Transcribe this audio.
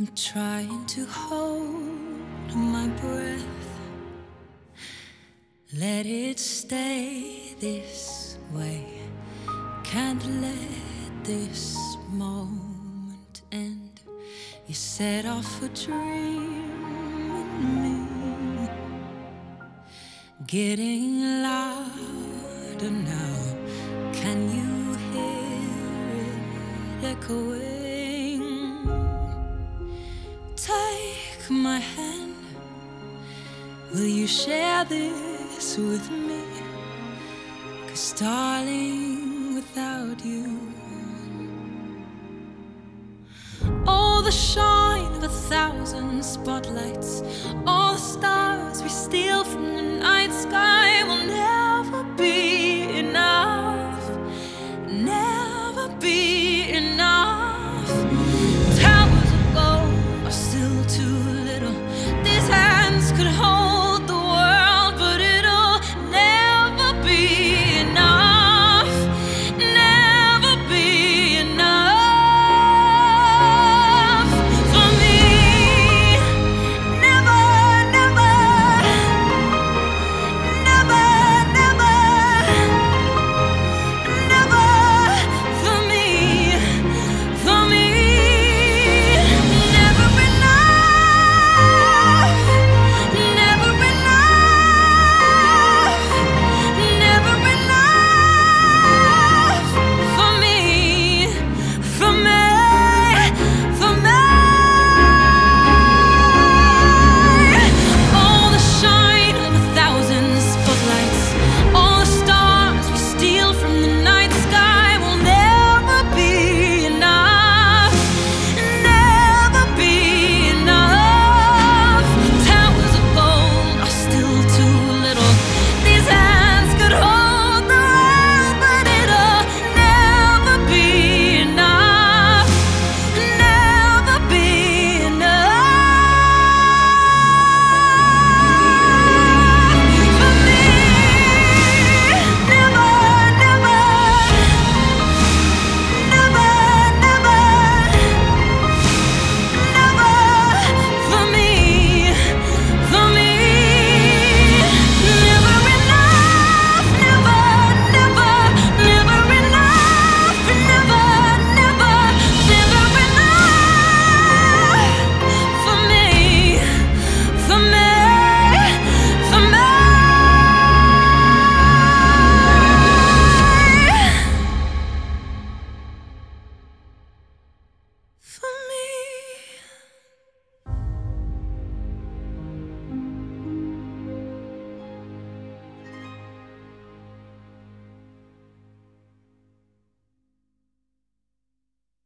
I'm trying to hold my breath. Let it stay this way. Can't let this moment end. You set off a dream in me. Getting louder now. Can you hear it echoing? My hand. Will you share this with me? Cause, darling, without you, all the shine of a thousand spotlights, all the stars we steal